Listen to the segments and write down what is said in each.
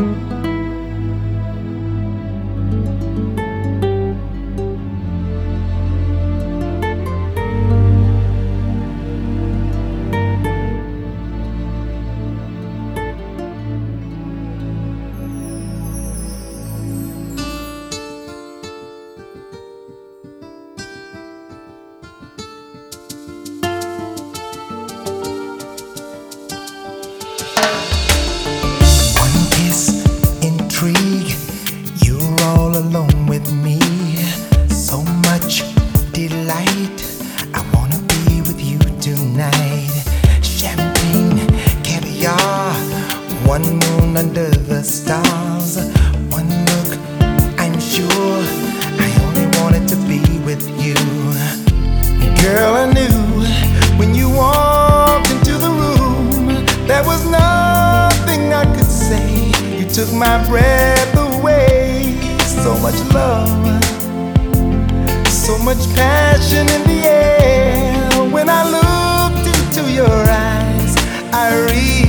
you One moon under the stars, one look, I'm sure I only wanted to be with you. Girl, I knew when you walked into the room, there was nothing I could say. You took my breath away. So much love, so much passion in the air. When I looked into your eyes, I realized.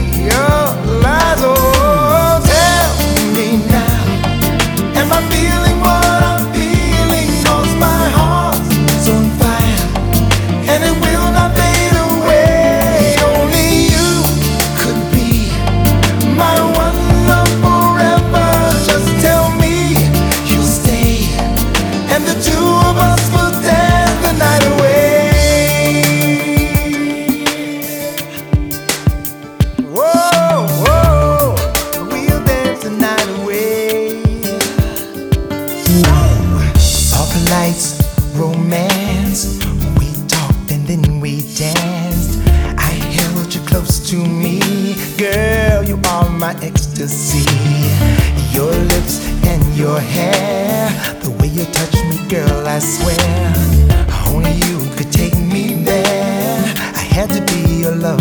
put you close to me. Girl, you are my ecstasy. Your lips and your hair, the way you touch me, girl, I swear. Only you could take me there. I had to be your love.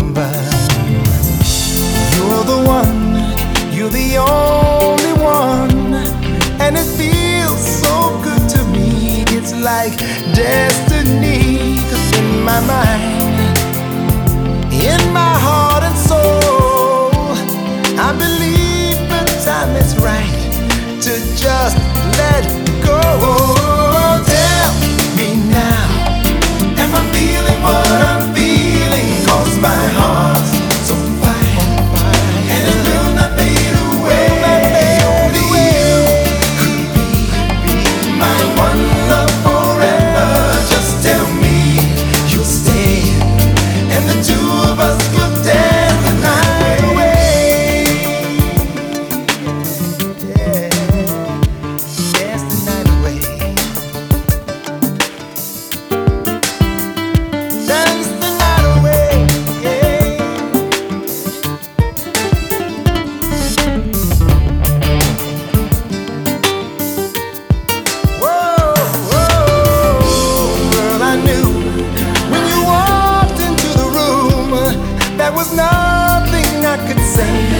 say